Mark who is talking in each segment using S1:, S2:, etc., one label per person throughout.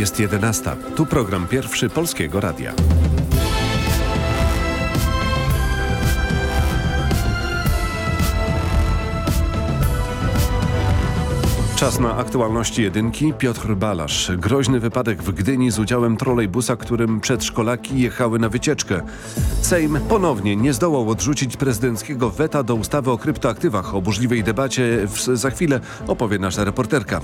S1: Jest 11. Tu program pierwszy Polskiego Radia. Czas na aktualności jedynki. Piotr Balasz. Groźny wypadek w Gdyni z udziałem trolejbusa, którym przedszkolaki jechały na wycieczkę. Sejm ponownie nie zdołał odrzucić prezydenckiego weta do ustawy o kryptoaktywach. O burzliwej debacie za chwilę opowie nasza reporterka.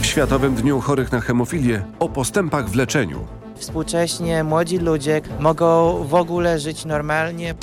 S1: W Światowym Dniu Chorych na Hemofilię o postępach w leczeniu.
S2: Współcześnie młodzi ludzie mogą w ogóle żyć normalnie.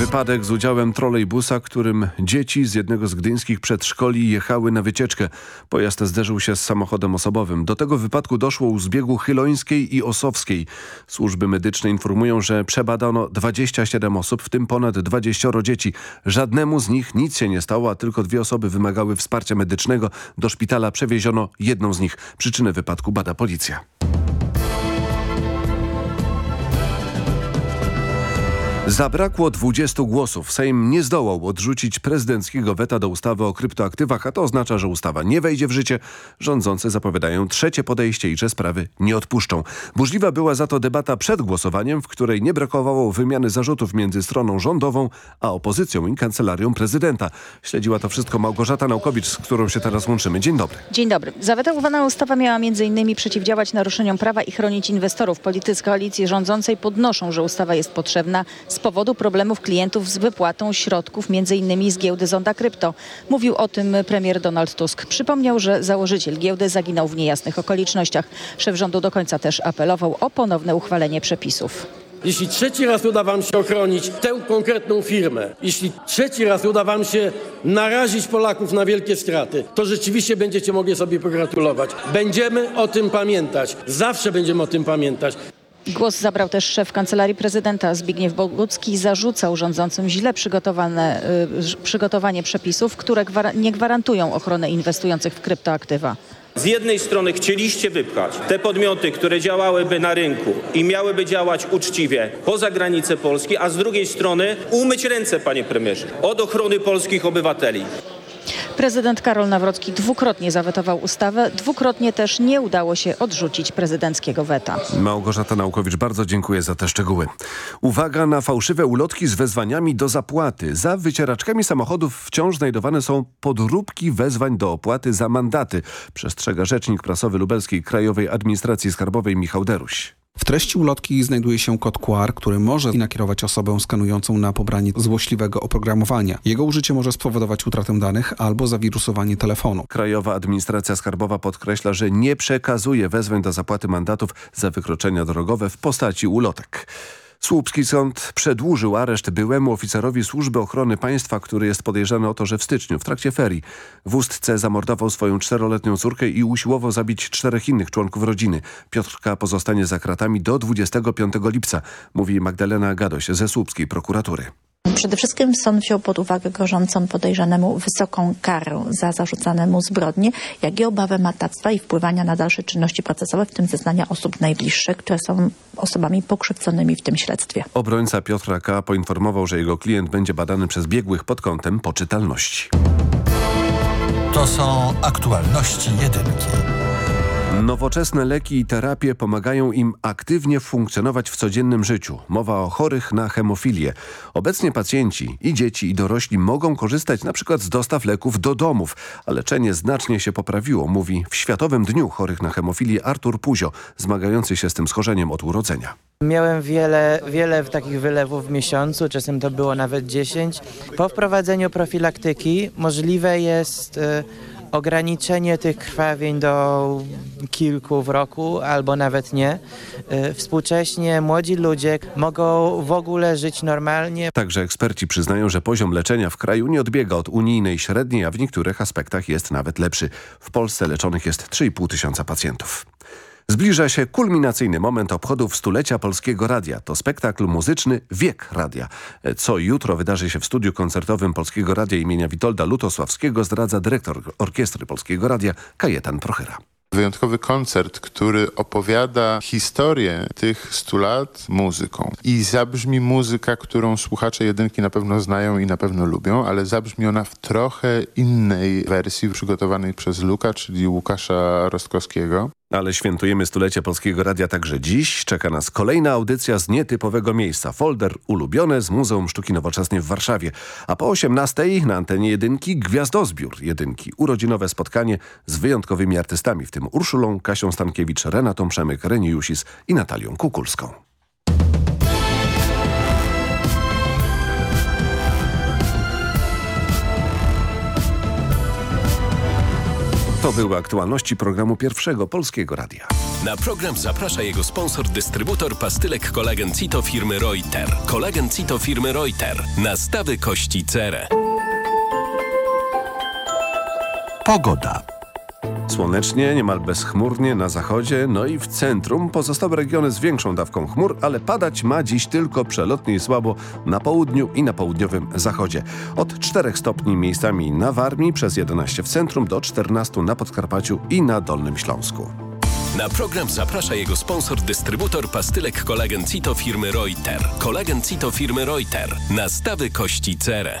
S1: Wypadek z udziałem trolejbusa, którym dzieci z jednego z gdyńskich przedszkoli jechały na wycieczkę. Pojazd zderzył się z samochodem osobowym. Do tego wypadku doszło u zbiegu Chylońskiej i Osowskiej. Służby medyczne informują, że przebadano 27 osób, w tym ponad 20 dzieci. Żadnemu z nich nic się nie stało, a tylko dwie osoby wymagały wsparcia medycznego. Do szpitala przewieziono jedną z nich. Przyczynę wypadku bada policja. Zabrakło 20 głosów. Sejm nie zdołał odrzucić prezydenckiego weta do ustawy o kryptoaktywach, a to oznacza, że ustawa nie wejdzie w życie. Rządzący zapowiadają trzecie podejście i że sprawy nie odpuszczą. Burzliwa była za to debata przed głosowaniem, w której nie brakowało wymiany zarzutów między stroną rządową a opozycją i kancelarią prezydenta. Śledziła to wszystko Małgorzata Naukowicz, z którą się teraz łączymy. Dzień dobry.
S3: Dzień dobry. Zawetowana ustawa miała m.in. przeciwdziałać naruszeniom prawa i chronić inwestorów. Politycy koalicji rządzącej podnoszą, że ustawa jest potrzebna z powodu problemów klientów z wypłatą środków m.in. z giełdy Zonda Krypto. Mówił o tym premier Donald Tusk. Przypomniał, że założyciel giełdy zaginął w niejasnych okolicznościach. Szef rządu do końca też apelował o ponowne uchwalenie przepisów.
S4: Jeśli trzeci raz uda wam się ochronić tę konkretną firmę, jeśli trzeci raz uda wam się narazić Polaków na wielkie straty, to rzeczywiście będziecie mogli sobie pogratulować. Będziemy o tym pamiętać. Zawsze będziemy o tym pamiętać.
S3: Głos zabrał też szef Kancelarii Prezydenta Zbigniew Bogucki. Zarzucał rządzącym źle przygotowane, y, przygotowanie przepisów, które nie gwarantują ochrony inwestujących w kryptoaktywa.
S5: Z jednej strony chcieliście wypchać te podmioty, które działałyby na rynku i miałyby działać uczciwie poza granice Polski, a z drugiej strony umyć ręce, panie premierze, od ochrony polskich obywateli.
S3: Prezydent Karol Nawrocki dwukrotnie zawetował ustawę, dwukrotnie też nie udało się odrzucić prezydenckiego weta.
S1: Małgorzata Naukowicz, bardzo dziękuję za te szczegóły. Uwaga na fałszywe ulotki z wezwaniami do zapłaty. Za wycieraczkami samochodów wciąż znajdowane są podróbki wezwań do opłaty za mandaty. Przestrzega rzecznik prasowy Lubelskiej Krajowej Administracji Skarbowej Michał Deruś.
S6: W treści ulotki znajduje się kod QR, który może nakierować osobę skanującą na pobranie złośliwego oprogramowania. Jego użycie może spowodować utratę danych albo zawirusowanie telefonu.
S1: Krajowa Administracja Skarbowa podkreśla, że nie przekazuje wezwań do zapłaty mandatów za wykroczenia drogowe w postaci ulotek. Słupski sąd przedłużył areszt byłemu oficerowi Służby Ochrony Państwa, który jest podejrzany o to, że w styczniu w trakcie ferii w Ustce zamordował swoją czteroletnią córkę i usiłował zabić czterech innych członków rodziny. Piotrka pozostanie za kratami do 25 lipca, mówi Magdalena Gadoś ze Słupskiej prokuratury.
S7: Przede wszystkim sąd wziął pod uwagę gorzącą podejrzanemu wysoką karę za zarzucane mu zbrodnie, jak i obawę matactwa i wpływania na dalsze czynności procesowe, w tym zeznania osób najbliższych, które są osobami pokrzywdzonymi w tym śledztwie.
S1: Obrońca Piotra K. poinformował, że jego klient będzie badany przez biegłych pod kątem poczytalności.
S8: To są aktualności jedynki.
S1: Nowoczesne leki i terapie pomagają im aktywnie funkcjonować w codziennym życiu. Mowa o chorych na hemofilię. Obecnie pacjenci i dzieci i dorośli mogą korzystać np. z dostaw leków do domów, a leczenie znacznie się poprawiło, mówi w Światowym Dniu Chorych na Hemofilię Artur Puzio, zmagający się z tym schorzeniem od urodzenia.
S2: Miałem wiele, wiele takich wylewów w miesiącu, czasem to było nawet 10. Po wprowadzeniu profilaktyki możliwe jest y, ograniczenie tych krwawień do kilku w roku albo nawet nie. Y, Współcześnie młodzi ludzie mogą w ogóle żyć normalnie.
S1: Także eksperci przyznają, że poziom leczenia w kraju nie odbiega od unijnej średniej, a w niektórych aspektach jest nawet lepszy. W Polsce leczonych jest 3,5 tysiąca pacjentów. Zbliża się kulminacyjny moment obchodów stulecia Polskiego Radia. To spektakl muzyczny Wiek Radia. Co jutro wydarzy się w studiu koncertowym Polskiego Radia imienia Witolda Lutosławskiego zdradza dyrektor Orkiestry Polskiego Radia Kajetan Prochyra.
S9: Wyjątkowy koncert, który opowiada historię tych 100 lat muzyką. I zabrzmi muzyka, którą słuchacze jedynki na pewno znają i na pewno lubią, ale zabrzmi ona w trochę innej wersji przygotowanej przez Luka, czyli Łukasza Rostkowskiego.
S1: Ale świętujemy stulecie Polskiego Radia także dziś. Czeka nas kolejna audycja z nietypowego miejsca. Folder ulubione z Muzeum Sztuki Nowoczesnej w Warszawie. A po 18 na antenie jedynki Gwiazdozbiór jedynki. Urodzinowe spotkanie z wyjątkowymi artystami, w tym Urszulą, Kasią Stankiewicz, Renatą Przemyk, Reni Jusis i Natalią Kukulską. To były aktualności programu Pierwszego Polskiego Radia.
S10: Na program zaprasza jego sponsor, dystrybutor pastylek kolagen Cito firmy Reuter. Kolagen Cito firmy Reuter. Nastawy kości cerę.
S8: Pogoda.
S1: Słonecznie, niemal bezchmurnie na zachodzie, no i w centrum pozostałe regiony z większą dawką chmur, ale padać ma dziś tylko przelotnie i słabo na południu i na południowym zachodzie. Od 4 stopni miejscami na Warmii, przez 11 w centrum, do 14 na Podkarpaciu i na Dolnym Śląsku.
S10: Na program zaprasza jego sponsor, dystrybutor pastylek kolagen Cito firmy Reuter. Kolagen Cito firmy Reuter. Nastawy kości cerę.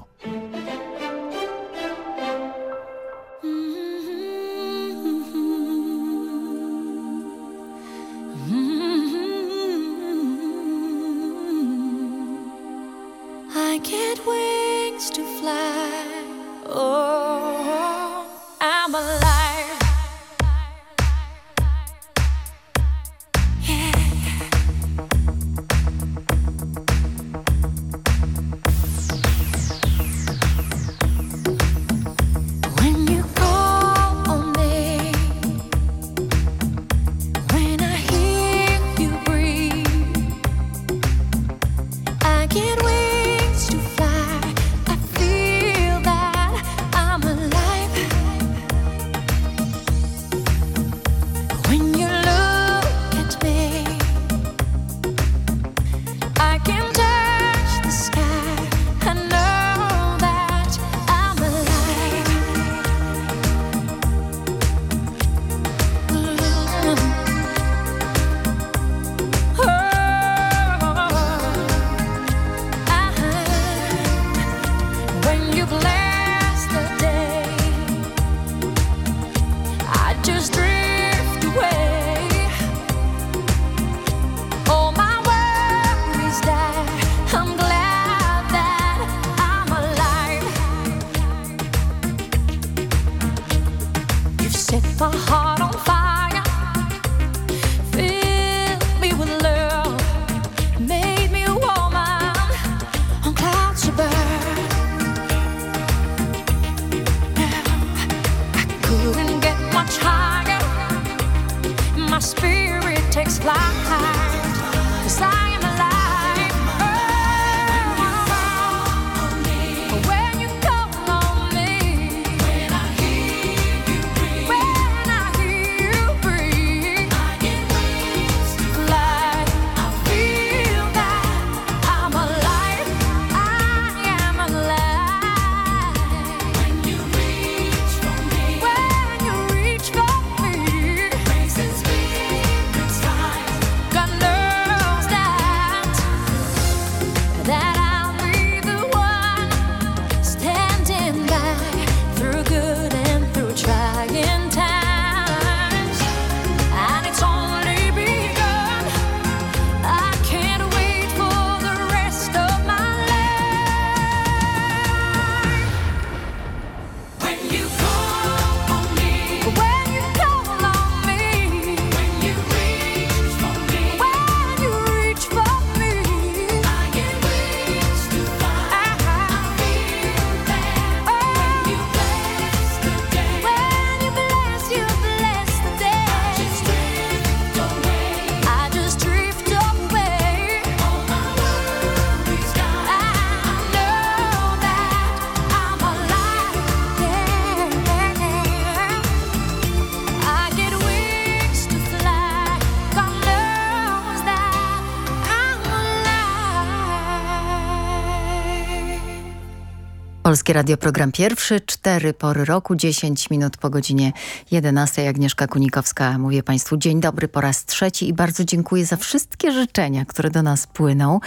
S11: Polskie Radio Program Pierwszy, cztery pory roku, 10 minut po godzinie 11. Agnieszka Kunikowska. Mówię Państwu dzień dobry po raz trzeci i bardzo dziękuję za wszystkie życzenia, które do nas płyną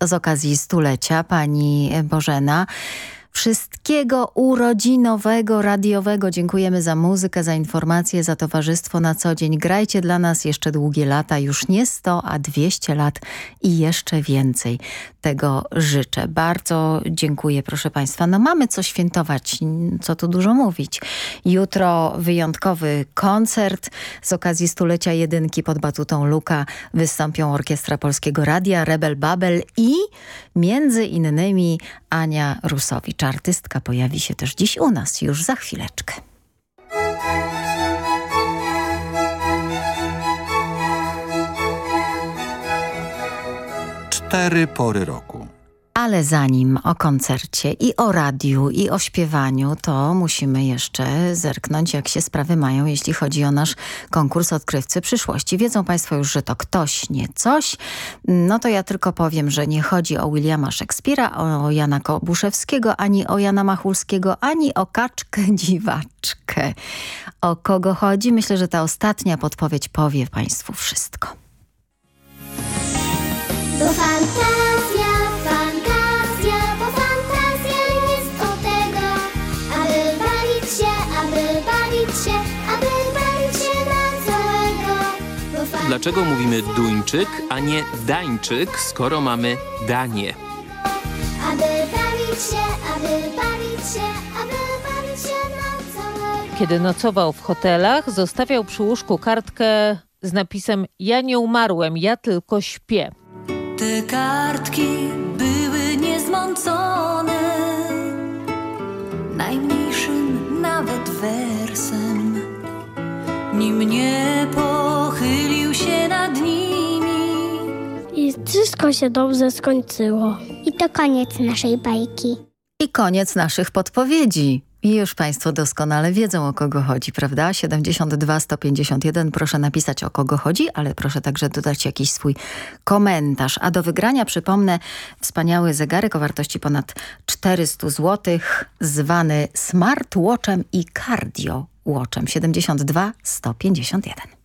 S11: z okazji stulecia. Pani Bożena. Wszystkiego urodzinowego, radiowego. Dziękujemy za muzykę, za informacje, za towarzystwo na co dzień. Grajcie dla nas jeszcze długie lata, już nie 100, a 200 lat i jeszcze więcej. Tego życzę. Bardzo dziękuję, proszę Państwa. No mamy co świętować, co tu dużo mówić. Jutro wyjątkowy koncert z okazji stulecia jedynki pod batutą Luka. Wystąpią Orkiestra Polskiego Radia, Rebel Babel i między innymi Ania Rusowicz. Artystka pojawi się też dziś u nas, już za chwileczkę.
S8: Cztery pory roku.
S11: Ale zanim o koncercie i o radiu i o śpiewaniu, to musimy jeszcze zerknąć, jak się sprawy mają, jeśli chodzi o nasz konkurs Odkrywcy Przyszłości. Wiedzą Państwo już, że to ktoś, nie coś. No to ja tylko powiem, że nie chodzi o Williama Szekspira, o Jana Kobuszewskiego, ani o Jana Machulskiego, ani o kaczkę dziwaczkę. O kogo chodzi? Myślę, że ta ostatnia podpowiedź powie Państwu wszystko.
S12: Fantazja, fantazja,
S13: Dlaczego mówimy Duńczyk, a nie Dańczyk, skoro mamy Danie?
S12: aby bawić się, aby bawić się, aby bawić się na całego.
S14: Kiedy nocował w hotelach, zostawiał przy łóżku kartkę z napisem Ja nie umarłem, ja tylko śpię.
S15: Te kartki były niezmącone najmniejszym nawet wersem. Nim nie się nad nimi.
S12: I wszystko się dobrze skończyło. I to koniec naszej bajki.
S11: I koniec naszych podpowiedzi. I już Państwo doskonale wiedzą, o kogo chodzi, prawda? 72 151, proszę napisać, o kogo chodzi, ale proszę także dodać jakiś swój komentarz. A do wygrania, przypomnę, wspaniały zegarek o wartości ponad 400 zł, zwany smartwatchem i cardio watchem. 72 151.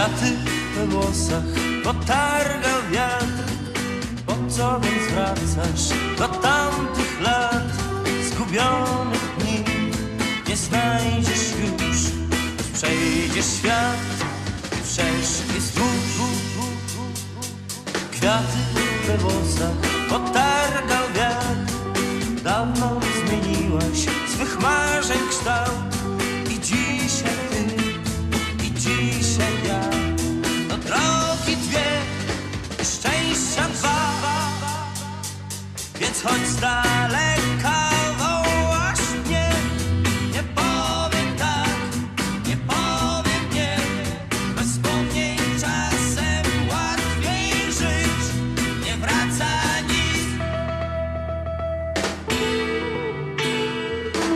S16: Kwiaty we włosach potargał wiatr. Po co więc wracasz do tamtych lat? Zgubionych dni nie znajdziesz już. Choć przejdzie świat wszelki wzdłuż Kwiaty we włosach potargał wiatr. Dawno zmieniłaś swych marzeń kształt Chodź z daleka wołasz mnie. Nie powiem tak, nie powiem nie. Bez wspomnień czasem łatwiej żyć. Nie wraca nic.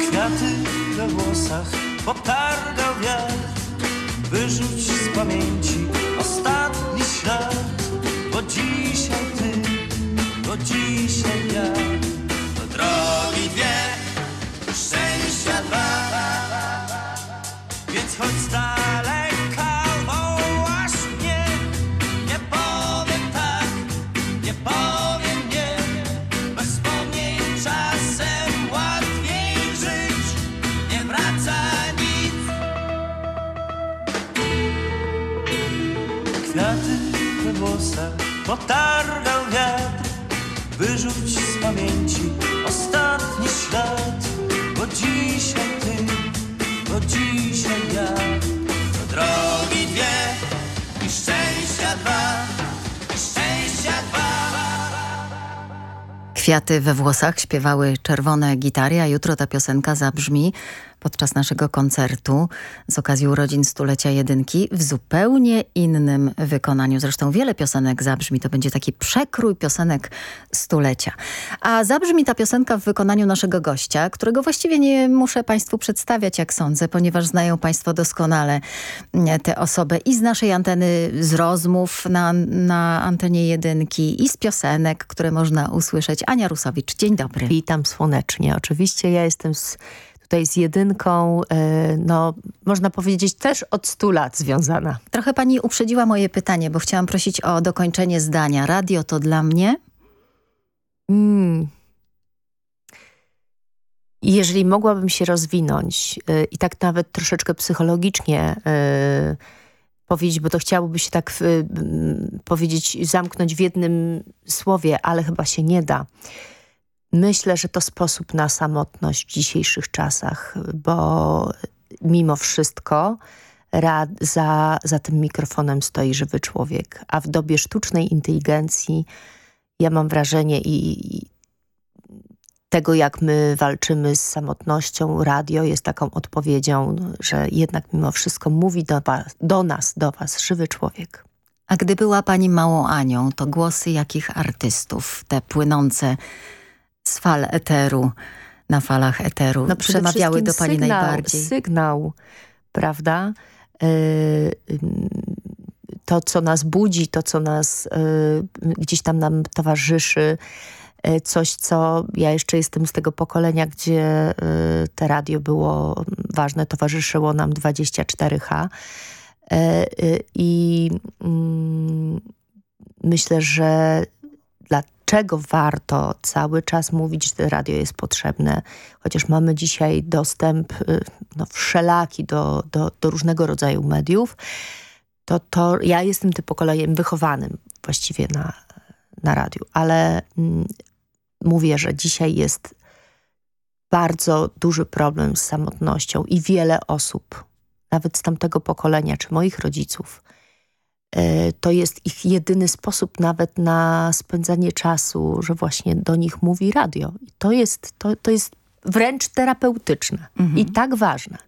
S16: Kwiaty we włosach potargał wiatr. Wyrzuć z pamięci włosach potargał wiatr Wyrzuć z pamięci ostatni ślad. Bo dzisiaj ty, bo dzisiaj ja. Do drogi dwie szczęścia dwa I szczęścia dwa.
S11: Kwiaty we włosach śpiewały czerwone gitary, a jutro ta piosenka zabrzmi podczas naszego koncertu z okazji urodzin stulecia jedynki w zupełnie innym wykonaniu. Zresztą wiele piosenek zabrzmi, to będzie taki przekrój piosenek stulecia. A zabrzmi ta piosenka w wykonaniu naszego gościa, którego właściwie nie muszę Państwu przedstawiać, jak sądzę, ponieważ znają Państwo doskonale mm, tę osobę i z naszej anteny, z rozmów na, na antenie jedynki i z piosenek, które można usłyszeć. Ania Rusowicz, dzień dobry.
S17: Witam słonecznie. Oczywiście ja jestem z, tutaj z jedynką, e, no można powiedzieć też od 100 lat związana.
S11: Trochę pani uprzedziła moje pytanie, bo chciałam prosić o dokończenie zdania. Radio to dla mnie?
S17: Mm. Jeżeli mogłabym się rozwinąć e, i tak nawet troszeczkę psychologicznie e, powiedzieć, bo to chciałoby się tak m, powiedzieć, zamknąć w jednym słowie, ale chyba się nie da. Myślę, że to sposób na samotność w dzisiejszych czasach, bo mimo wszystko za, za tym mikrofonem stoi żywy człowiek, a w dobie sztucznej inteligencji ja mam wrażenie i, i tego, jak my walczymy z samotnością, radio jest taką odpowiedzią, że jednak mimo wszystko mówi do, was, do nas, do was żywy człowiek.
S11: A gdy była pani małą Anią, to głosy jakich artystów, te płynące z fal eteru, na falach eteru,
S17: No
S11: przemawiały do pani
S17: sygnał,
S11: najbardziej?
S17: Sygnał, prawda? Yy, ym, to, co nas budzi, to, co nas yy, gdzieś tam nam towarzyszy, yy, coś, co ja jeszcze jestem z tego pokolenia, gdzie yy, te radio było ważne, towarzyszyło nam 24H. Yy, yy, I mm, myślę, że dlaczego warto cały czas mówić, radio jest potrzebne, chociaż mamy dzisiaj dostęp y, no, wszelaki do, do, do różnego rodzaju mediów, to, to ja jestem tym pokoleniem wychowanym właściwie na, na radiu, ale mm, mówię, że dzisiaj jest bardzo duży problem z samotnością i wiele osób, nawet z tamtego pokolenia, czy moich rodziców, to jest ich jedyny sposób nawet na spędzanie czasu, że właśnie do nich mówi radio. I to jest, to, to jest wręcz terapeutyczne i tak ważne.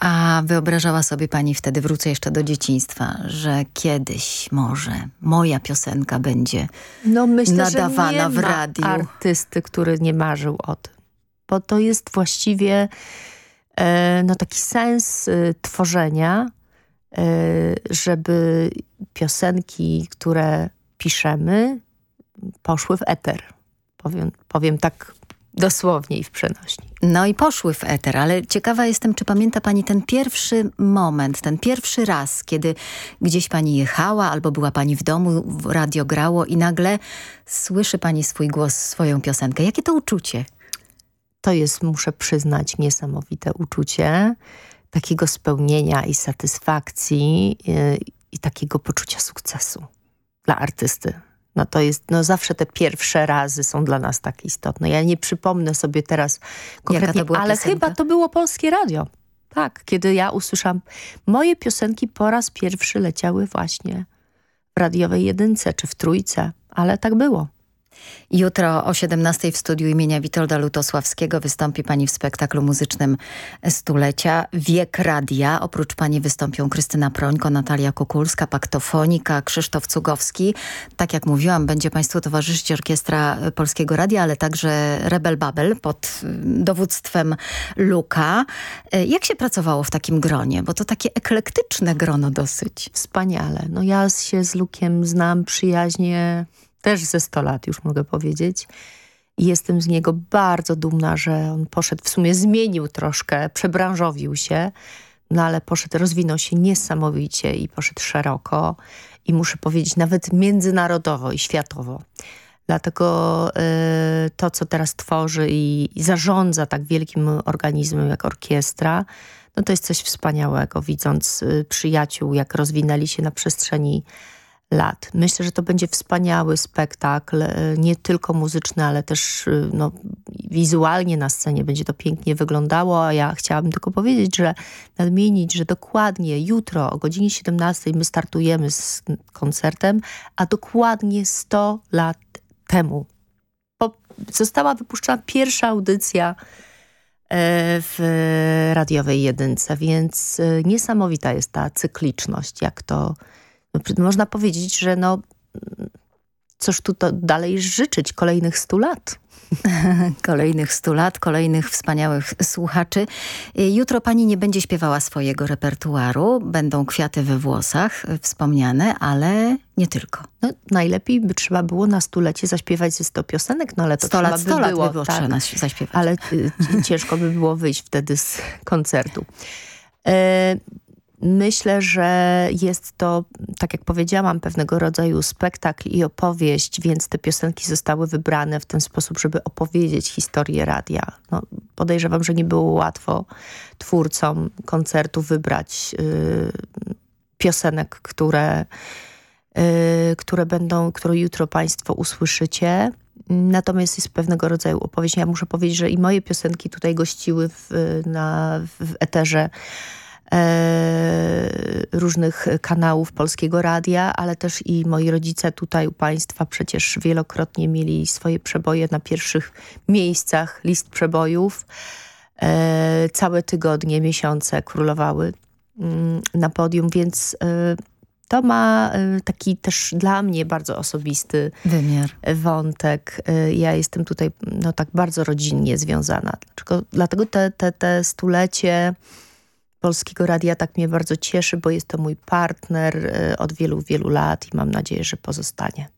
S11: A wyobrażała sobie pani wtedy, wrócę jeszcze do dzieciństwa, że kiedyś może moja piosenka będzie
S17: no myślę,
S11: nadawana
S17: że nie
S11: w
S17: ma
S11: radiu.
S17: artysty, który nie marzył o tym. Bo to jest właściwie e, no, taki sens e, tworzenia, e, żeby piosenki, które piszemy, poszły w eter. Powiem, powiem tak dosłownie i w przenośni.
S11: No i poszły w eter, ale ciekawa jestem, czy pamięta pani ten pierwszy moment, ten pierwszy raz, kiedy gdzieś pani jechała albo była pani w domu, radio grało i nagle słyszy pani swój głos, swoją piosenkę. Jakie to uczucie?
S17: To jest, muszę przyznać, niesamowite uczucie takiego spełnienia i satysfakcji yy, i takiego poczucia sukcesu dla artysty. No to jest, no zawsze te pierwsze razy są dla nas tak istotne. Ja nie przypomnę sobie teraz konkretnie, ale
S11: piosenka?
S17: chyba to było Polskie Radio. Tak, kiedy ja usłyszałam, moje piosenki po raz pierwszy leciały właśnie w radiowej jedynce czy w trójce, ale tak było.
S11: Jutro o 17 w studiu imienia Witolda Lutosławskiego wystąpi pani w spektaklu muzycznym stulecia Wiek Radia. Oprócz pani wystąpią Krystyna Prońko, Natalia Kukulska, Paktofonika, Krzysztof Cugowski. Tak jak mówiłam, będzie państwu towarzyszyć Orkiestra Polskiego Radia, ale także Rebel Babel pod y, dowództwem Luka. Y, Jak się pracowało w takim gronie? Bo to takie eklektyczne grono dosyć.
S17: Wspaniale. No ja się z Lukiem znam przyjaźnie też ze 100 lat już mogę powiedzieć. I jestem z niego bardzo dumna, że on poszedł, w sumie zmienił troszkę, przebranżowił się, no ale poszedł, rozwinął się niesamowicie i poszedł szeroko i muszę powiedzieć nawet międzynarodowo i światowo. Dlatego y, to, co teraz tworzy i, i zarządza tak wielkim organizmem jak orkiestra, no to jest coś wspaniałego, widząc y, przyjaciół, jak rozwinęli się na przestrzeni lat. Myślę, że to będzie wspaniały spektakl, y, nie tylko muzyczny, ale też y, no, wizualnie na scenie będzie to pięknie wyglądało, a ja chciałabym tylko powiedzieć, że nadmienić, że dokładnie jutro o godzinie 17 my startujemy z koncertem, a dokładnie 100 lat temu została wypuszczona pierwsza audycja w radiowej jedynce, więc e, niesamowita jest ta cykliczność, jak to można powiedzieć, że no cóż tu to dalej życzyć kolejnych stu lat.
S11: Kolejnych stu lat, kolejnych wspaniałych słuchaczy. Y, Jutro pani nie będzie śpiewała swojego repertuaru. Będą kwiaty we włosach y, wspomniane, ale nie tylko.
S17: No, najlepiej by trzeba było na stulecie zaśpiewać ze 100 piosenek, no ale to
S11: 100
S17: trzeba
S11: lat,
S17: by
S11: 100 lat
S17: było,
S11: by było
S17: tak.
S11: zaśpiewać.
S17: Ale y, ciężko by było wyjść wtedy z koncertu. E, Myślę, że jest to, tak jak powiedziałam, pewnego rodzaju spektakl i opowieść, więc te piosenki zostały wybrane w ten sposób, żeby opowiedzieć historię radia. No, podejrzewam, że nie było łatwo twórcom koncertu wybrać y, piosenek, które, y, które będą, które jutro Państwo usłyszycie. Natomiast jest pewnego rodzaju opowieść. Ja muszę powiedzieć, że i moje piosenki tutaj gościły w, na, w eterze różnych kanałów Polskiego Radia, ale też i moi rodzice tutaj u Państwa przecież wielokrotnie mieli swoje przeboje na pierwszych miejscach list przebojów. E, całe tygodnie, miesiące królowały mm, na podium, więc e, to ma e, taki też dla mnie bardzo osobisty
S11: Wymiar.
S17: wątek. E, Ja jestem tutaj no, tak bardzo rodzinnie związana. Dlatego te, te, te stulecie Polskiego Radia tak mnie bardzo cieszy, bo jest to mój partner e, od wielu, wielu lat i mam nadzieję, że pozostanie.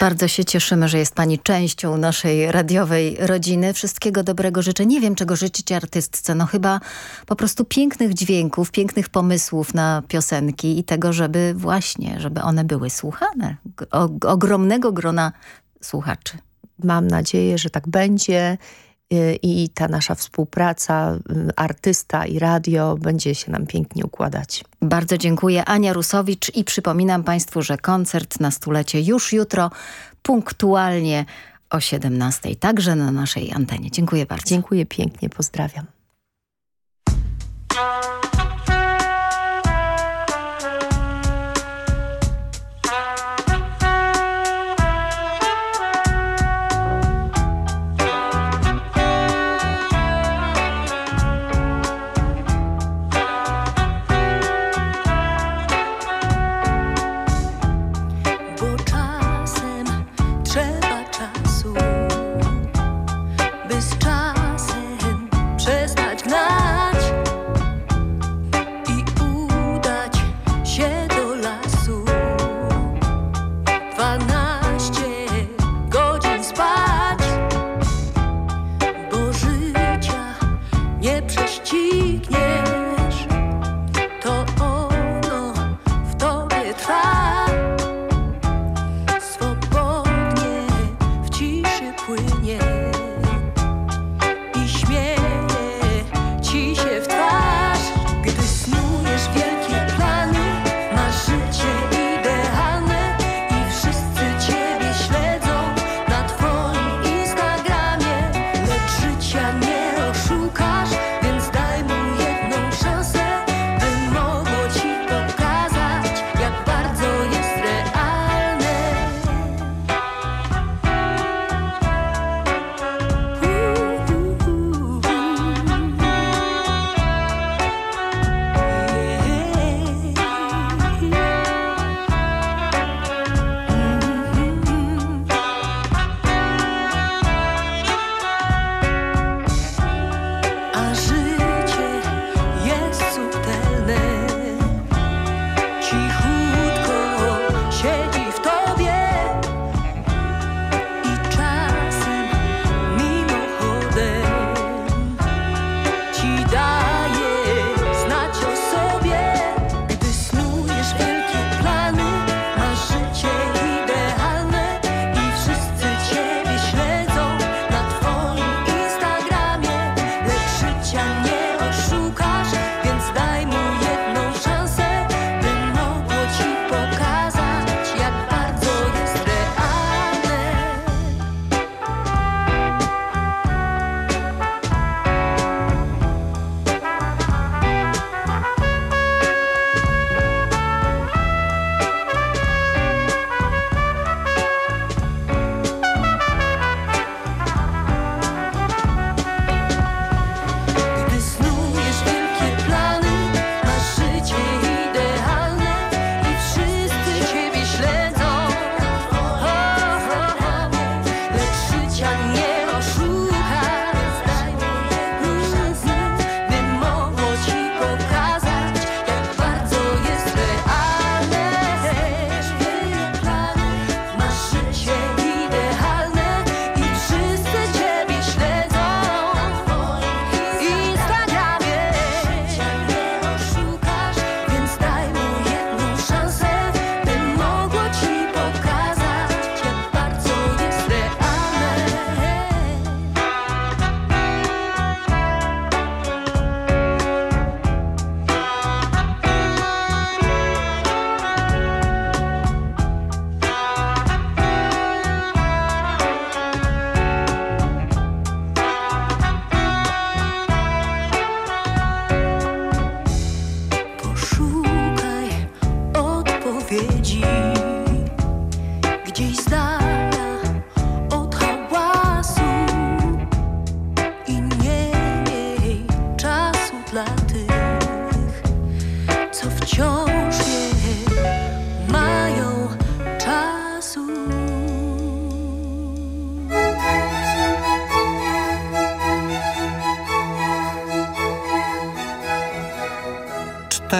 S11: Bardzo się cieszymy, że jest pani częścią naszej radiowej rodziny. Wszystkiego dobrego życzę. Nie wiem, czego życzyć artystce. No chyba po prostu pięknych dźwięków, pięknych pomysłów na piosenki i tego, żeby właśnie, żeby one były słuchane. O, ogromnego grona słuchaczy.
S17: Mam nadzieję, że tak będzie i ta nasza współpraca, y, artysta i radio będzie się nam pięknie układać.
S11: Bardzo dziękuję. Ania Rusowicz i przypominam Państwu, że koncert na stulecie już jutro punktualnie o 17, także na naszej antenie. Dziękuję bardzo.
S17: Dziękuję pięknie, pozdrawiam.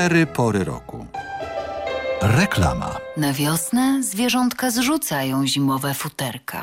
S8: Cztery pory roku. Reklama.
S18: Na wiosnę zwierzątka zrzucają zimowe futerka.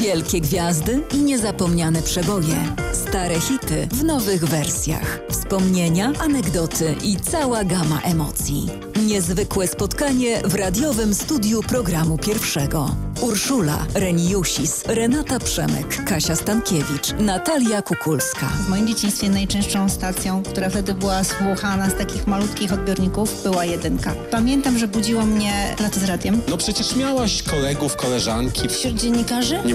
S19: Wielkie gwiazdy i niezapomniane przeboje. Stare hity w nowych wersjach. Wspomnienia, anegdoty i cała gama emocji. Niezwykłe spotkanie w radiowym studiu programu pierwszego. Urszula, Reniusis, Renata Przemek, Kasia Stankiewicz, Natalia Kukulska.
S20: W moim dzieciństwie najczęstszą stacją, która wtedy była słuchana z takich malutkich odbiorników, była jedynka. Pamiętam, że budziło mnie lato z radiem.
S21: No przecież miałaś kolegów, koleżanki.
S20: Wśród dziennikarzy?
S21: Nie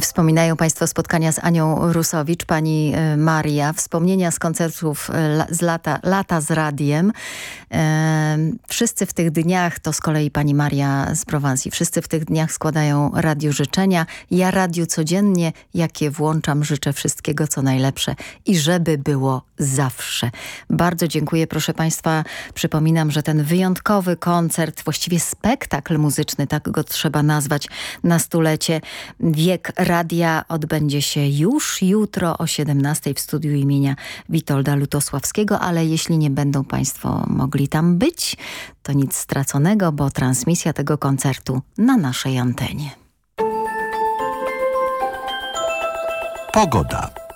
S11: Wspominają Państwo spotkania z Anią Rusowicz, pani e, Maria, wspomnienia z koncertów e, z lata, lata z radiem. E, Wszyscy w tych dniach, to z kolei pani Maria z Prowansji, wszyscy w tych dniach składają radiu życzenia. Ja radiu codziennie, jakie włączam, życzę wszystkiego co najlepsze i żeby było zawsze. Bardzo dziękuję, proszę Państwa. Przypominam, że ten wyjątkowy koncert, właściwie spektakl muzyczny, tak go trzeba nazwać, na stulecie Wiek Radia odbędzie się już jutro o 17 w studiu imienia Witolda Lutosławskiego, ale jeśli nie będą Państwo mogli tam być, to nic straconego, bo transmisja tego koncertu na naszej antenie.
S8: Pogoda.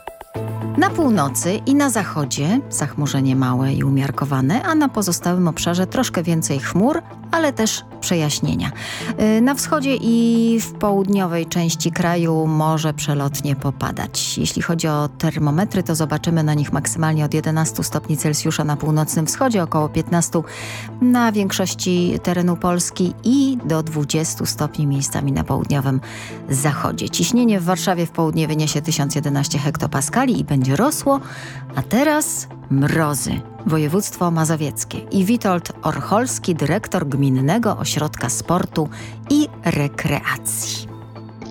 S11: Na północy i na zachodzie zachmurzenie małe i umiarkowane, a na pozostałym obszarze troszkę więcej chmur, ale też przejaśnienia. Yy, Na wschodzie i w południowej części kraju może przelotnie popadać. Jeśli chodzi o termometry, to zobaczymy na nich maksymalnie od 11 stopni Celsjusza na północnym wschodzie, około 15 na większości terenu Polski i do 20 stopni miejscami na południowym zachodzie. Ciśnienie w Warszawie w południe wyniesie 1011 hektopaskali i będzie rosło, a teraz mrozy. Województwo Mazowieckie i Witold Orcholski, dyrektor Gminnego Ośrodka Sportu i Rekreacji.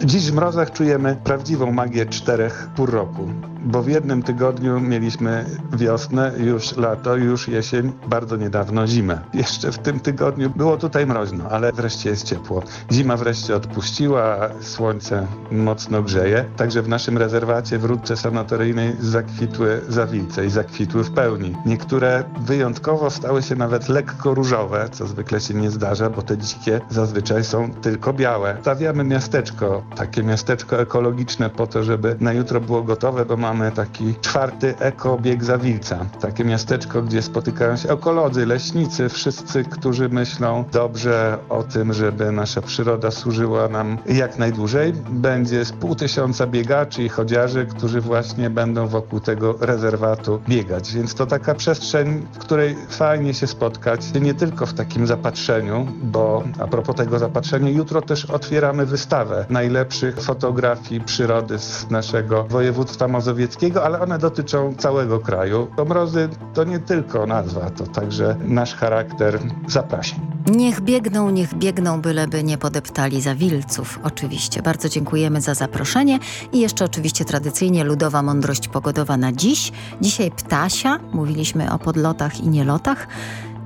S22: Dziś w mrozach czujemy prawdziwą magię czterech pór roku, bo w jednym tygodniu mieliśmy wiosnę, już lato, już jesień, bardzo niedawno zimę. Jeszcze w tym tygodniu było tutaj mroźno, ale wreszcie jest ciepło. Zima wreszcie odpuściła, słońce mocno grzeje, także w naszym rezerwacie w Rudce Sanatoryjnej zakwitły zawilce i zakwitły w pełni. Niektóre wyjątkowo stały się nawet lekko różowe, co zwykle się nie zdarza, bo te dzikie zazwyczaj są tylko białe. Stawiamy miasteczko, takie miasteczko ekologiczne po to, żeby na jutro było gotowe, bo mamy mamy taki czwarty ekobieg Zawilca. Takie miasteczko, gdzie spotykają się ekolodzy, leśnicy, wszyscy, którzy myślą dobrze o tym, żeby nasza przyroda służyła nam jak najdłużej. Będzie z pół tysiąca biegaczy i chodziarzy, którzy właśnie będą wokół tego rezerwatu biegać. Więc to taka przestrzeń, w której fajnie się spotkać, nie tylko w takim zapatrzeniu, bo a propos tego zapatrzenia, jutro też otwieramy wystawę najlepszych fotografii przyrody z naszego województwa mazowieckiego, ale one dotyczą całego kraju. To mrozy to nie tylko nazwa, to także nasz charakter. Zapraszam.
S11: Niech biegną, niech biegną, byleby nie podeptali za wilców. Oczywiście. Bardzo dziękujemy za zaproszenie i jeszcze oczywiście tradycyjnie ludowa mądrość pogodowa na dziś. Dzisiaj ptasia, mówiliśmy o podlotach i nielotach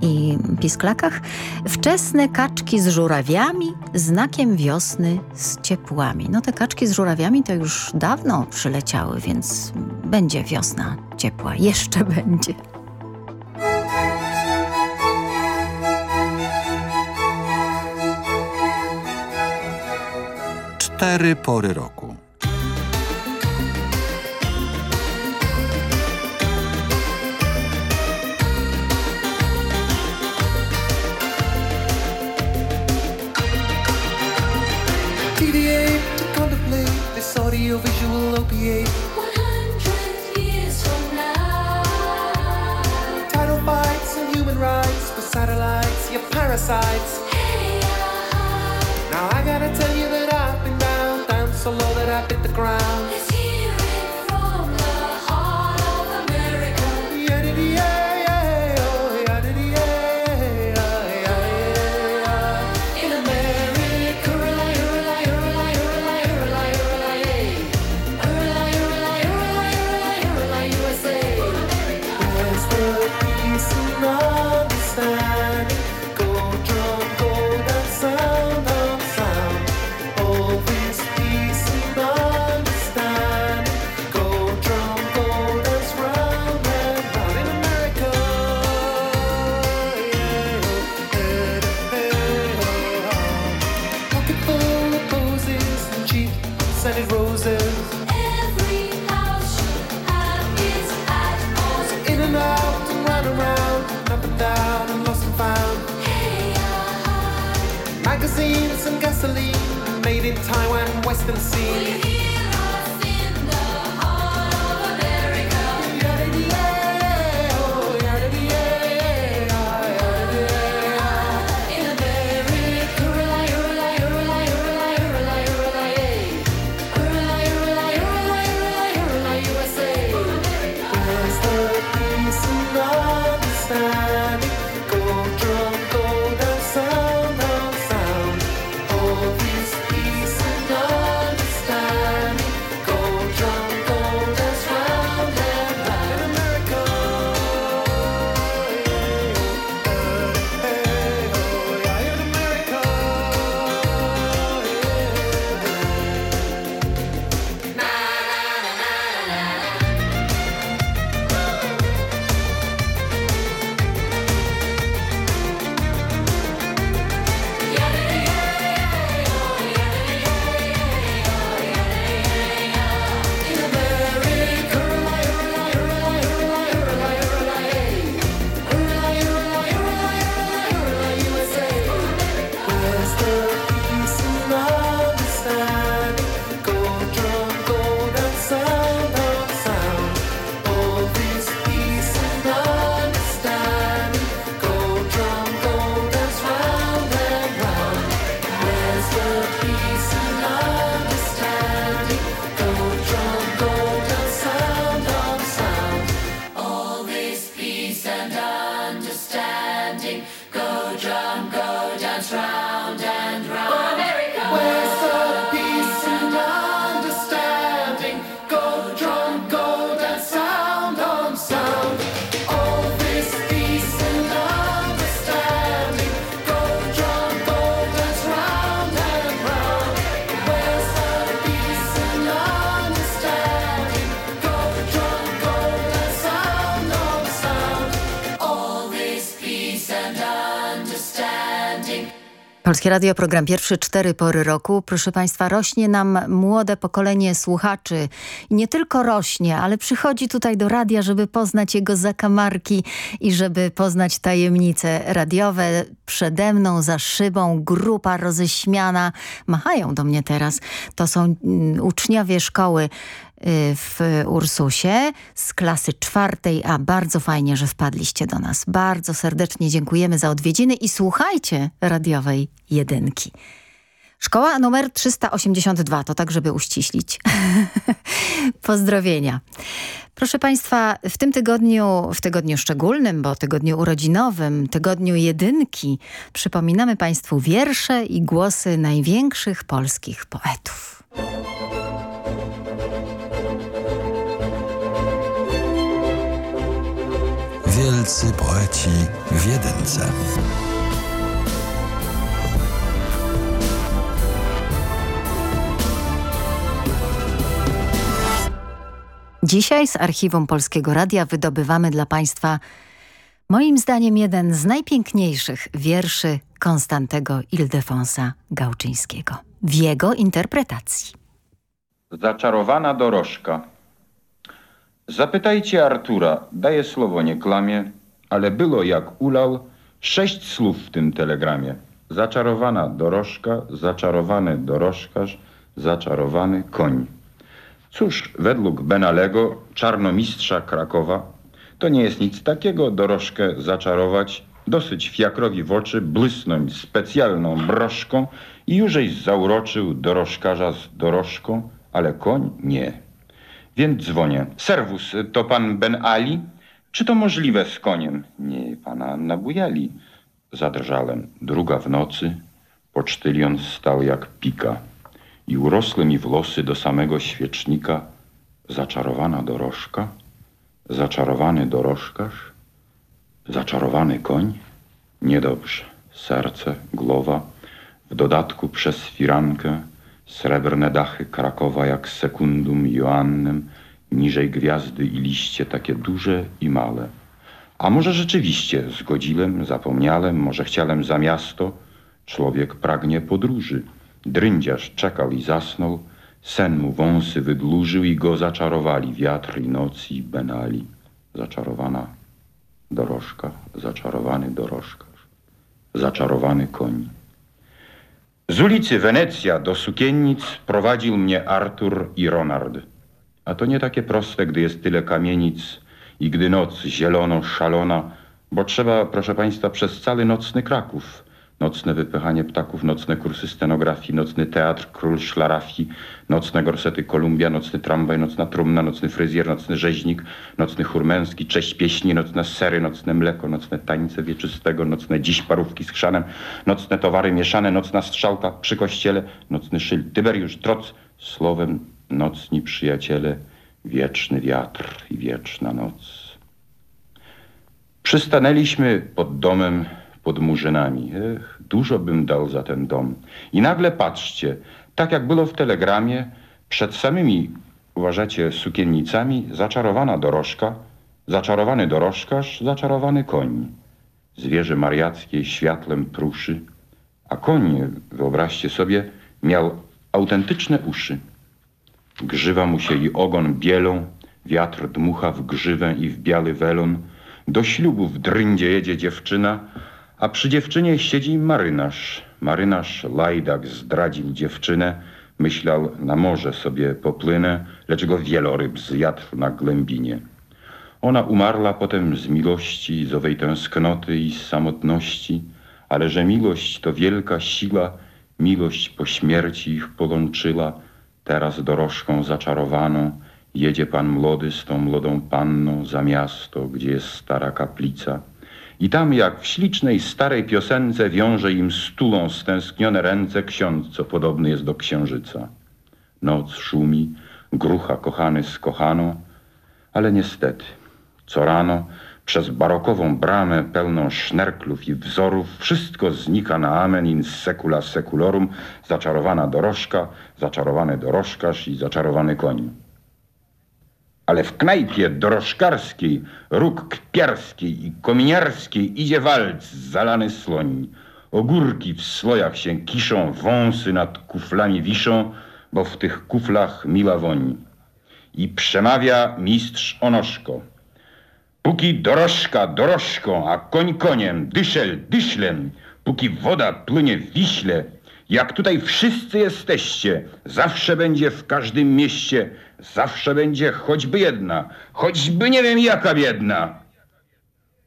S11: i pisklakach. Wczesne kaczki z żurawiami, znakiem wiosny z ciepłami. No te kaczki z żurawiami to już dawno przyleciały, więc będzie wiosna ciepła. Jeszcze będzie.
S8: Cztery pory roku.
S23: Deviate to contemplate this audio-visual opiate.
S15: 100 years from now.
S23: Title fights and human rights for satellites, your parasites. Hey, uh-huh. Now I gotta tell you that I've been down, down so low that I hit the ground.
S11: Polskie Radio, program pierwszy, cztery pory roku. Proszę Państwa, rośnie nam młode pokolenie słuchaczy. Nie tylko rośnie, ale przychodzi tutaj do radia, żeby poznać jego zakamarki i żeby poznać tajemnice radiowe. Przede mną, za szybą, grupa roześmiana. Machają do mnie teraz. To są mm, uczniowie szkoły w Ursusie z klasy czwartej, a bardzo fajnie, że wpadliście do nas. Bardzo serdecznie dziękujemy za odwiedziny i słuchajcie radiowej jedynki. Szkoła numer 382, to tak, żeby uściślić. Pozdrowienia. Proszę Państwa, w tym tygodniu, w tygodniu szczególnym, bo tygodniu urodzinowym, tygodniu jedynki, przypominamy Państwu wiersze i głosy największych polskich poetów.
S24: Wielcy poeci w jedynce.
S11: Dzisiaj z archiwum Polskiego Radia wydobywamy dla Państwa moim zdaniem jeden z najpiękniejszych wierszy Konstantego Ildefonsa Gałczyńskiego w jego interpretacji.
S25: Zaczarowana dorożka. Zapytajcie Artura, daję słowo, nie klamie, ale było jak ulał sześć słów w tym telegramie. Zaczarowana dorożka, zaczarowany dorożkarz, zaczarowany koń. Cóż, według Benalego, czarnomistrza Krakowa, to nie jest nic takiego dorożkę zaczarować, dosyć fiakrowi w oczy błysnąć specjalną broszką i jużeś zauroczył dorożkarza z dorożką, ale koń nie. Więc dzwonię. Serwus, to pan Ben Ali? Czy to możliwe z koniem? Nie, pana nabujali. Zadrżałem. Druga w nocy. Pocztylion stał jak pika. I urosły mi włosy do samego świecznika. Zaczarowana dorożka. Zaczarowany dorożkarz. Zaczarowany koń. Niedobrze. Serce, głowa. W dodatku przez firankę Srebrne dachy Krakowa jak sekundum Joannem, niżej gwiazdy i liście takie duże i małe. A może rzeczywiście zgodziłem, zapomniałem, może chciałem za miasto. Człowiek pragnie podróży. Drędziarz czekał i zasnął, sen mu wąsy wydłużył i go zaczarowali wiatr i noc i benali. Zaczarowana dorożka, zaczarowany dorożkarz, zaczarowany koń. Z ulicy Wenecja do sukiennic prowadził mnie Artur i Ronald. A to nie takie proste, gdy jest tyle kamienic i gdy noc zielono, szalona, bo trzeba, proszę Państwa, przez cały nocny Kraków. Nocne wypychanie ptaków, nocne kursy scenografii, nocny teatr Król Szlarafii, nocne gorsety Kolumbia, nocny tramwaj, nocna trumna, nocny fryzjer, nocny rzeźnik, nocny chór męski, cześć pieśni, nocne sery, nocne mleko, nocne tańce wieczystego, nocne dziś parówki z chrzanem, nocne towary mieszane, nocna strzałka przy kościele, nocny szyld, Tyberiusz Troc, słowem nocni przyjaciele, wieczny wiatr i wieczna noc. Przystanęliśmy pod domem pod murzynami. Ech, dużo bym dał za ten dom. I nagle patrzcie, tak jak było w telegramie, przed samymi, uważacie, sukiennicami zaczarowana dorożka, zaczarowany dorożkarz, zaczarowany koń. Zwierzę mariackie światlem pruszy, a koń, wyobraźcie sobie, miał autentyczne uszy. Grzywa mu się i ogon bielą, wiatr dmucha w grzywę i w biały welon, do ślubu w dryndzie jedzie dziewczyna, a przy dziewczynie siedzi marynarz. Marynarz Lajdak zdradził dziewczynę, myślał, na morze sobie popłynę, lecz go wieloryb zjadł na głębinie. Ona umarła potem z miłości, z owej tęsknoty i z samotności, ale że miłość to wielka siła, miłość po śmierci ich połączyła, teraz dorożką zaczarowaną jedzie pan młody z tą młodą panną za miasto, gdzie jest stara kaplica. I tam jak w ślicznej starej piosence wiąże im stulą stęsknione ręce ksiądz, co podobny jest do księżyca. Noc szumi, grucha kochany z kochaną, ale niestety, co rano przez barokową bramę pełną sznerklów i wzorów wszystko znika na amen in secula seculorum, zaczarowana dorożka, zaczarowany dorożkarz i zaczarowany koń. Ale w knajpie dorożkarskiej, róg kpiarskiej i kominiarskiej idzie walc zalany słoń. Ogórki w slojach się kiszą, wąsy nad kuflami wiszą, bo w tych kuflach miła woń. I przemawia mistrz Onoszko. Póki dorożka dorożką, a koń koniem, dyszel dyszlem, póki woda płynie w Wiśle, jak tutaj wszyscy jesteście, zawsze będzie w każdym mieście, zawsze będzie choćby jedna, choćby nie wiem jaka biedna.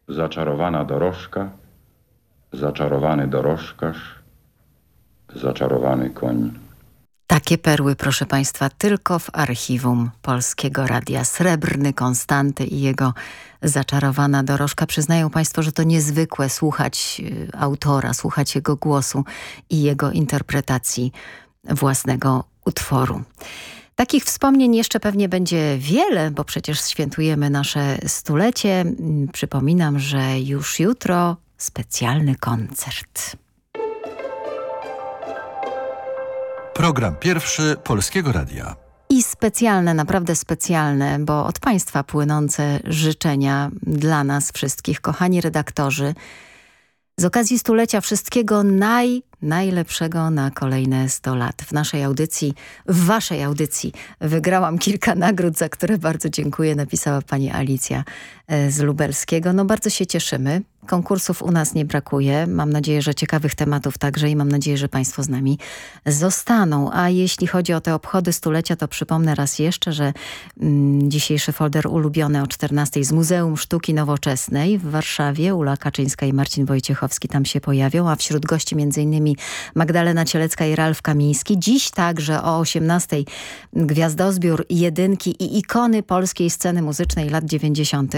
S25: Zaczarowana dorożka, zaczarowany dorożkarz, zaczarowany koń.
S11: Takie perły, proszę Państwa, tylko w archiwum Polskiego Radia. Srebrny Konstanty i jego zaczarowana dorożka. Przyznają Państwo, że to niezwykłe słuchać y, autora, słuchać jego głosu i jego interpretacji własnego utworu. Takich wspomnień jeszcze pewnie będzie wiele, bo przecież świętujemy nasze stulecie. Mm, Przypominam, że już jutro specjalny koncert.
S26: Program pierwszy Polskiego Radia.
S11: I specjalne, naprawdę specjalne, bo od Państwa płynące życzenia dla nas wszystkich, kochani redaktorzy, z okazji stulecia wszystkiego naj, najlepszego na kolejne 100 lat. W naszej audycji, w waszej audycji wygrałam kilka nagród, za które bardzo dziękuję, napisała pani Alicja e, z Lubelskiego. No bardzo się cieszymy. Konkursów u nas nie brakuje. Mam nadzieję, że ciekawych tematów także i mam nadzieję, że państwo z nami zostaną. A jeśli chodzi o te obchody stulecia, to przypomnę raz jeszcze, że mm, dzisiejszy folder ulubiony o 14 z Muzeum Sztuki Nowoczesnej w Warszawie. Ula Kaczyńska i Marcin Wojciechowski tam się pojawią, a wśród gości między innymi Magdalena Cielecka i Ralf Kamiński. Dziś także o 18 gwiazdozbiór jedynki i ikony polskiej sceny muzycznej lat 90.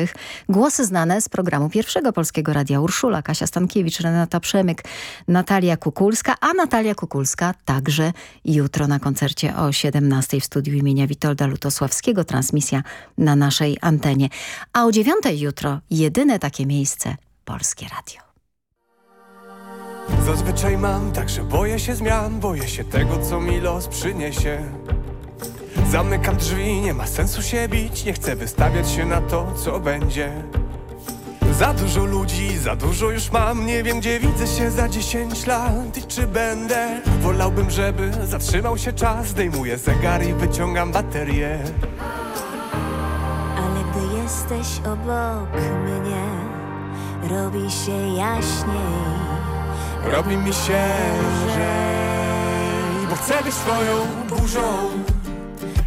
S11: Głosy znane z programu pierwszego Polskiego Radia Urszula, Kasia Stankiewicz, Renata Przemyk, Natalia Kukulska, a Natalia Kukulska także jutro na koncercie o 17 w studiu imienia Witolda Lutosławskiego. Transmisja na naszej antenie. A o 9 jutro jedyne takie miejsce Polskie Radio.
S27: Zazwyczaj mam tak, że boję się zmian Boję się tego, co mi los przyniesie. Zamykam drzwi, nie ma sensu się bić Nie chcę wystawiać się na to, co będzie. Za dużo ludzi, za dużo już mam Nie wiem, gdzie widzę się za 10 lat I czy będę. Wolałbym, żeby zatrzymał się czas Zdejmuję zegar i wyciągam baterię
S28: Ale gdy jesteś obok mnie, robi się jaśniej.
S27: Robi mi się lżej Bo chcę być twoją burzą.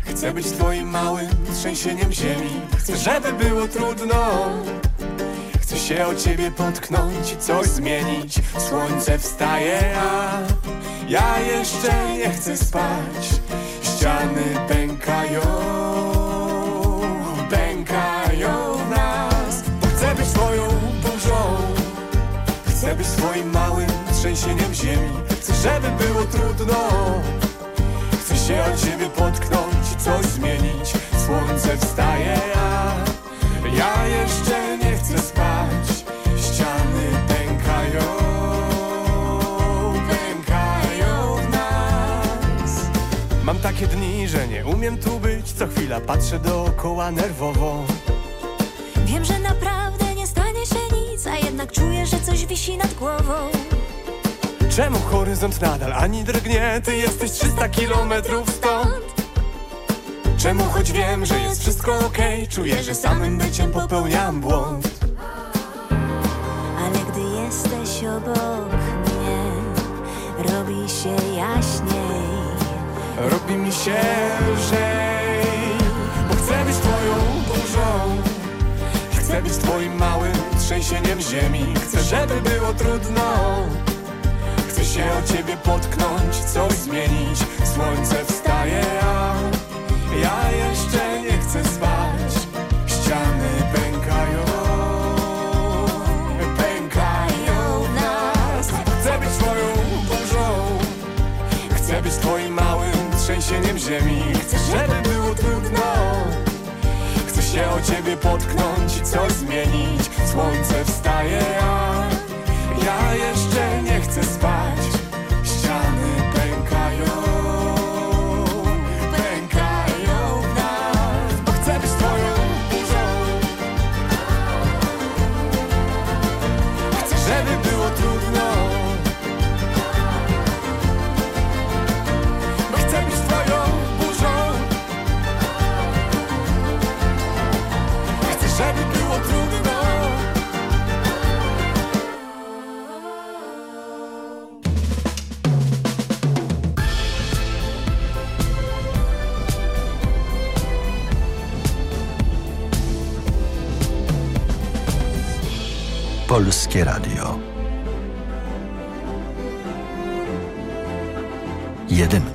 S27: Chcę być twoim małym trzęsieniem ziemi. Chcę, żeby było trudno. Chcę się o ciebie potknąć i coś zmienić. Słońce wstaje, a ja jeszcze nie chcę spać. Ściany pękają, pękają nas. Bo chcę być twoją burzą. Chcę być twoim trzęsieniem ziemi. Chcę, żeby było trudno? Chcę się o ciebie potknąć i coś zmienić. Słońce wstaje, a ja jeszcze nie chcę spać. Ściany pękają, pękają w nas. Mam takie dni, że nie umiem tu być. Co chwila patrzę dookoła nerwowo.
S28: Wiem, że naprawdę nie stanie się nic, a jednak czuję, że coś wisi nad głową.
S27: Czemu horyzont nadal ani drgnie? Ty jesteś 300 kilometrów stąd. Czemu choć wiem, że jest wszystko okej Czuję, że samym byciem popełniam błąd.
S28: Ale gdy jesteś obok mnie, robi się jaśniej.
S27: Robi mi się lżej Bo chcę być twoją burzą. Chcę być twoim małym trzęsieniem ziemi. Chcę, żeby było trudno się o ciebie potknąć, coś zmienić. Słońce wstaje, a ja jeszcze nie chcę spać. Ściany pękają, pękają nas. Chcę być twoją burzą Chcę być twoim małym trzęsieniem ziemi. Chcę, żeby było trudno Chcę się o ciebie potknąć coś zmienić. Słońce wstaje, a ja jeszcze nie chcę spać
S24: Jedynka.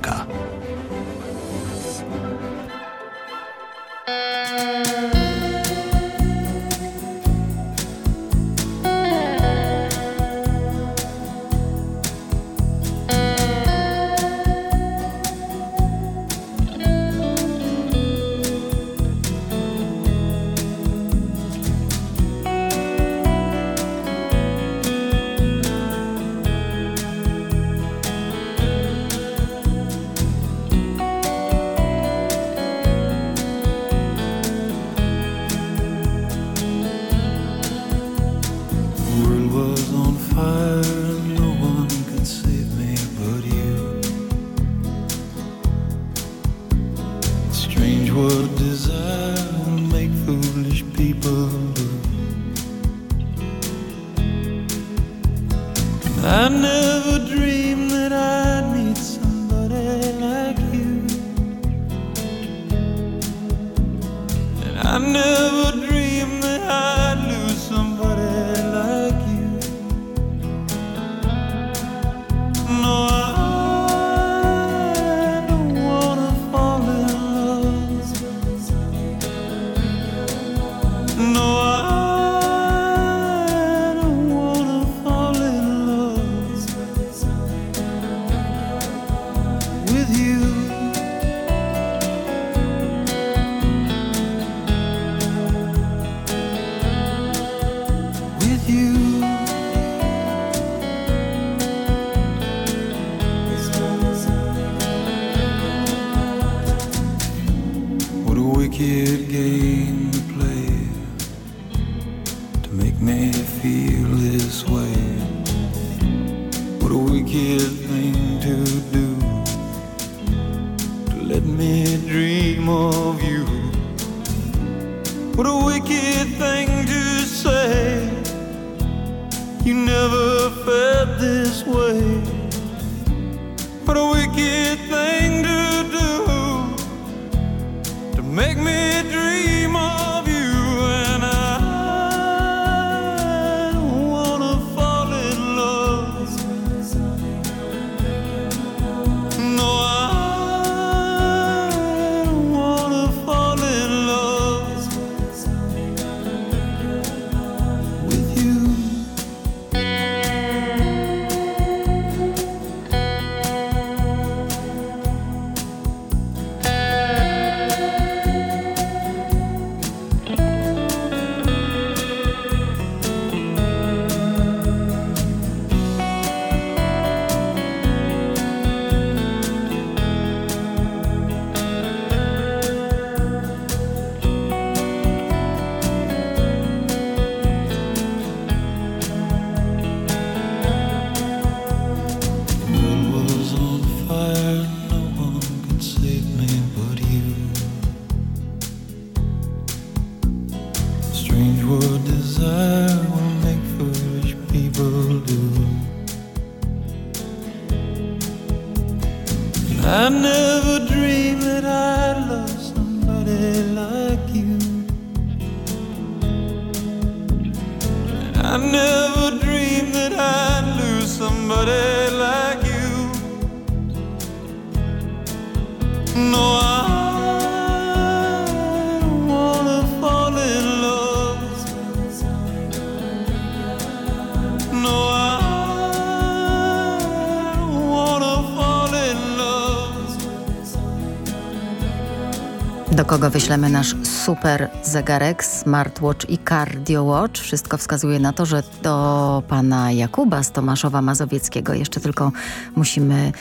S11: Kogo wyślemy nasz super zegarek, smartwatch i cardiowatch? Wszystko wskazuje na to, że do pana Jakuba z Tomaszowa Mazowieckiego. Jeszcze tylko musimy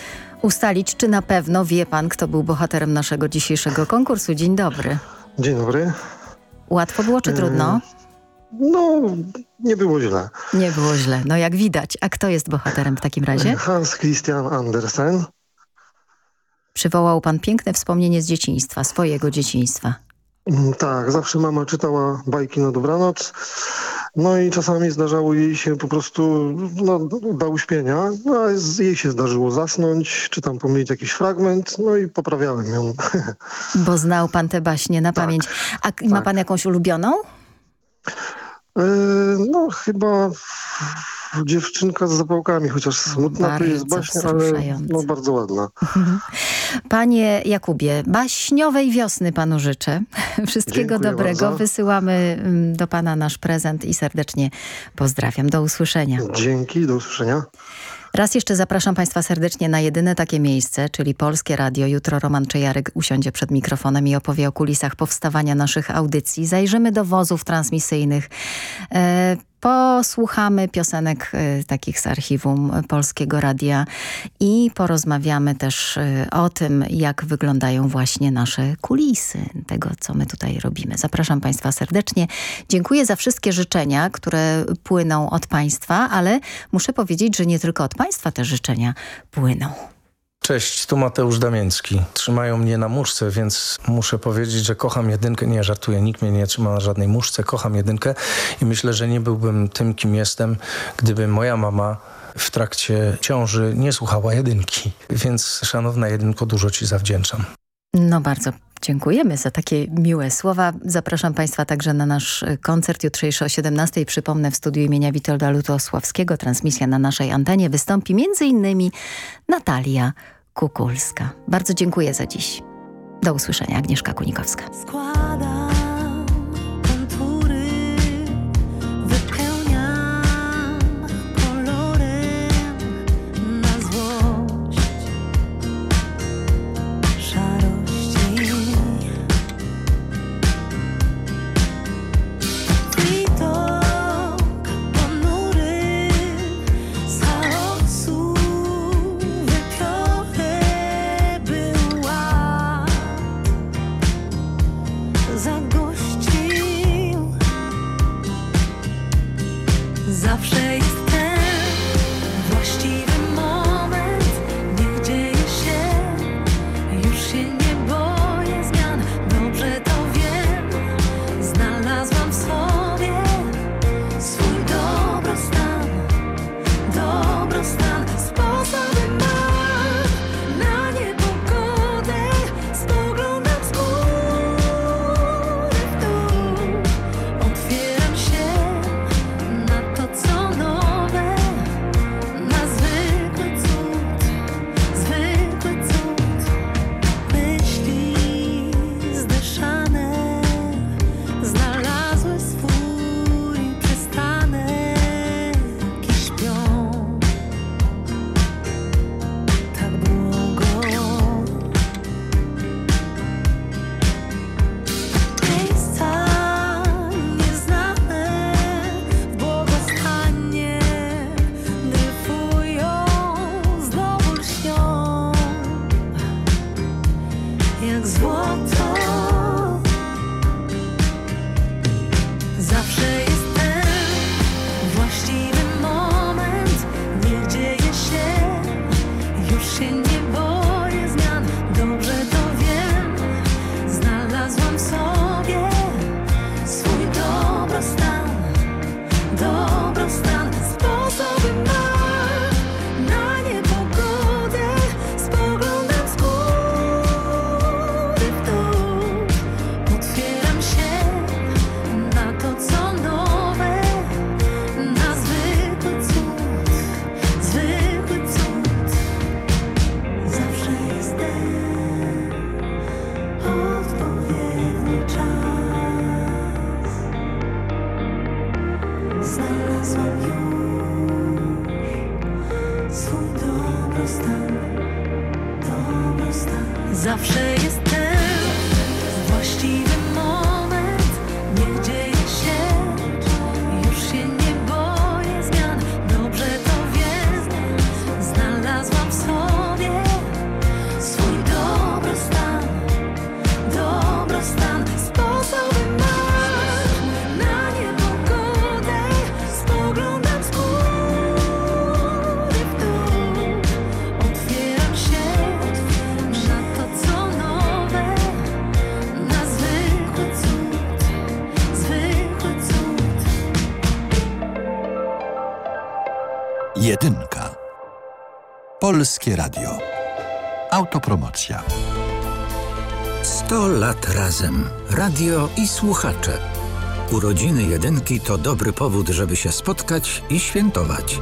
S11: ustalić, czy na pewno wie pan, kto był bohaterem naszego dzisiejszego konkursu. Dzień dobry.
S29: Dzień dobry.
S11: Łatwo było czy trudno?
S29: No, nie było źle.
S11: Nie było źle. No jak widać. A kto jest bohaterem w takim razie?
S29: Hans Christian Andersen.
S11: Przywołał pan piękne wspomnienie z dzieciństwa, swojego dzieciństwa.
S29: Mm, Tak, zawsze mama czytała bajki na dobranoc. No i czasami zdarzało jej się po prostu no, do uśpienia, no, a jej się zdarzyło zasnąć, czy tam pomylić jakiś fragment, no i poprawiałem ją.
S11: Bo znał pan te baśnie na pamięć. A k- ma pan jakąś ulubioną?
S29: E, no chyba dziewczynka z zapałkami, chociaż smutna to jest
S15: Bardzo
S29: baśń, ale no, bardzo ładna.
S15: Panie Jakubie, baśniowej wiosny panu życzę. Wszystkiego
S29: Dziękuję
S15: dobrego.
S29: bardzo.
S15: Wysyłamy mm, do pana nasz prezent i serdecznie pozdrawiam. Do usłyszenia.
S29: Dzięki, do usłyszenia.
S15: Raz jeszcze zapraszam Państwa serdecznie na jedyne takie miejsce, czyli Polskie Radio. Jutro Roman Czejarek usiądzie przed mikrofonem i opowie o kulisach powstawania naszych audycji. Zajrzymy do wozów transmisyjnych. E, Posłuchamy piosenek e, takich z archiwum Polskiego Radia i porozmawiamy też e, o tym, jak wyglądają właśnie nasze kulisy tego, co my tutaj robimy. Zapraszam Państwa serdecznie. Dziękuję za wszystkie życzenia, które płyną od Państwa, ale muszę powiedzieć, że nie tylko od Państwa te życzenia płyną.
S30: Cześć, tu Mateusz Damięcki. Trzymają mnie na muszce, więc muszę powiedzieć, że kocham jedynkę. Nie, żartuję, nikt mnie nie trzyma na żadnej muszce. Kocham jedynkę i myślę, że nie byłbym tym, kim jestem, gdyby moja mama w trakcie ciąży nie słuchała jedynki. Więc, szanowna jedynko, dużo ci zawdzięczam.
S15: No bardzo dziękujemy za takie miłe słowa. Zapraszam Państwa także na nasz koncert jutrzejszy o 17. Przypomnę w studiu imienia Witolda Lutosławskiego. Transmisja na naszej antenie wystąpi m.in. Natalia Kukulska. Bardzo dziękuję za dziś. Do usłyszenia. Agnieszka Kunikowska.
S26: Polskie Radio. Autopromocja.
S31: 100 lat razem. Radio i słuchacze. Urodziny jedynki to dobry powód, żeby się spotkać i świętować.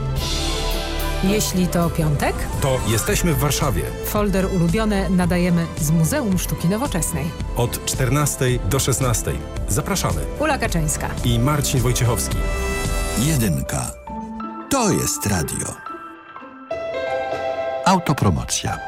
S32: Jeśli to piątek,
S33: To jesteśmy w Warszawie.
S32: folder ulubione nadajemy z Muzeum Sztuki Nowoczesnej.
S33: Od 14 do 16. Zapraszamy.
S32: Ula Kaczyńska.
S33: I Marcin Wojciechowski.
S24: Jedynka. To jest radio. Autopromocja.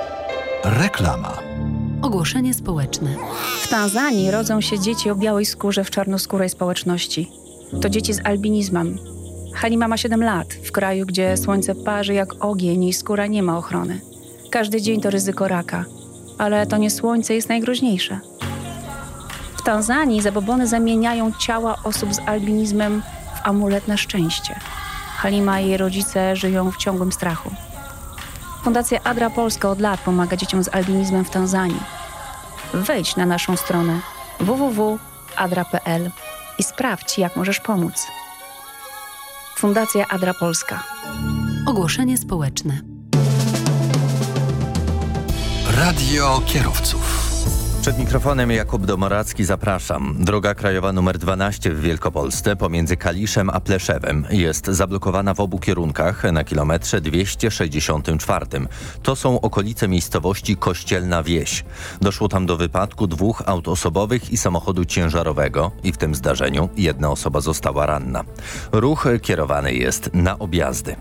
S24: Reklama.
S34: Ogłoszenie społeczne. W Tanzanii rodzą się dzieci o białej skórze w czarnoskórej społeczności. To dzieci z albinizmem. Halima ma 7 lat, w kraju, gdzie słońce parzy jak ogień i skóra nie ma ochrony. Każdy dzień to ryzyko raka, ale to nie słońce jest najgroźniejsze. W Tanzanii zabobony zamieniają ciała osób z albinizmem w amulet na szczęście. Halima i jej rodzice żyją w ciągłym strachu. Fundacja Adra Polska od lat pomaga dzieciom z albinizmem w Tanzanii. Wejdź na naszą stronę www.adra.pl i sprawdź, jak możesz pomóc. Fundacja Adra Polska. Ogłoszenie społeczne.
S24: Radio kierowców.
S35: Przed mikrofonem Jakub Domoracki zapraszam. Droga krajowa nr 12 w Wielkopolsce pomiędzy Kaliszem a Pleszewem jest zablokowana w obu kierunkach na kilometrze 264. To są okolice miejscowości Kościelna Wieś. Doszło tam do wypadku dwóch aut osobowych i samochodu ciężarowego i w tym zdarzeniu jedna osoba została ranna. Ruch kierowany jest na objazdy.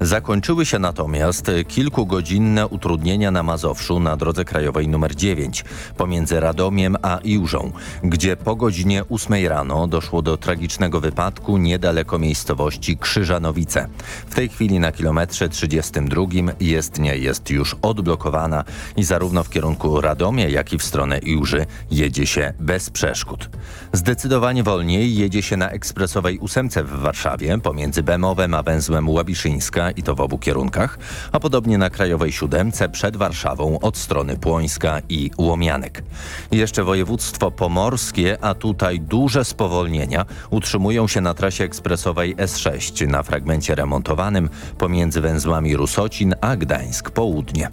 S35: Zakończyły się natomiast kilkugodzinne utrudnienia na Mazowszu na drodze krajowej nr 9 pomiędzy Radomiem a Iłżą, gdzie po godzinie 8 rano doszło do tragicznego wypadku niedaleko miejscowości Krzyżanowice. W tej chwili na kilometrze 32 jezdnia jest już odblokowana i zarówno w kierunku Radomia, jak i w stronę Iłży jedzie się bez przeszkód. Zdecydowanie wolniej jedzie się na ekspresowej ósemce w Warszawie pomiędzy Bemowem a węzłem Łabiszyńska i to w obu kierunkach, a podobnie na krajowej siódemce przed Warszawą od strony Płońska i Łomianek. Jeszcze województwo pomorskie, a tutaj duże spowolnienia utrzymują się na trasie ekspresowej S6 na fragmencie remontowanym pomiędzy węzłami Rusocin a Gdańsk Południe.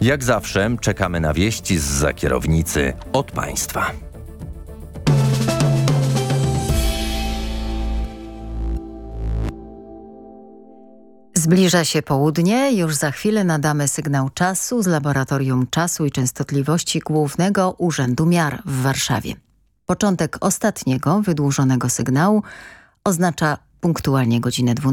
S35: Jak zawsze czekamy na wieści z zakierownicy od państwa.
S11: Zbliża się południe, już za chwilę nadamy sygnał czasu z Laboratorium Czasu i Częstotliwości Głównego Urzędu Miar w Warszawie. Początek ostatniego wydłużonego sygnału oznacza punktualnie godzinę 12.